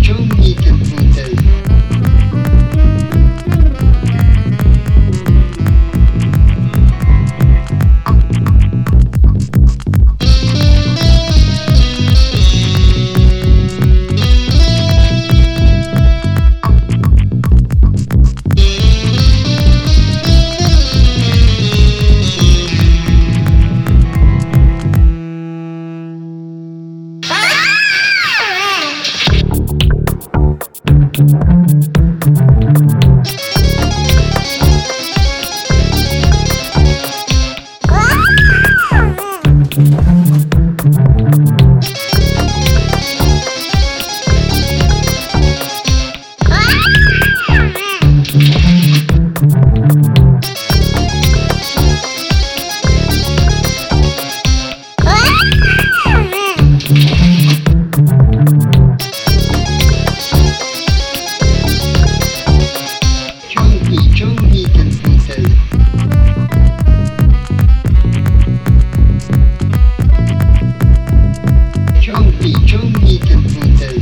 Joe Meeker be too meek and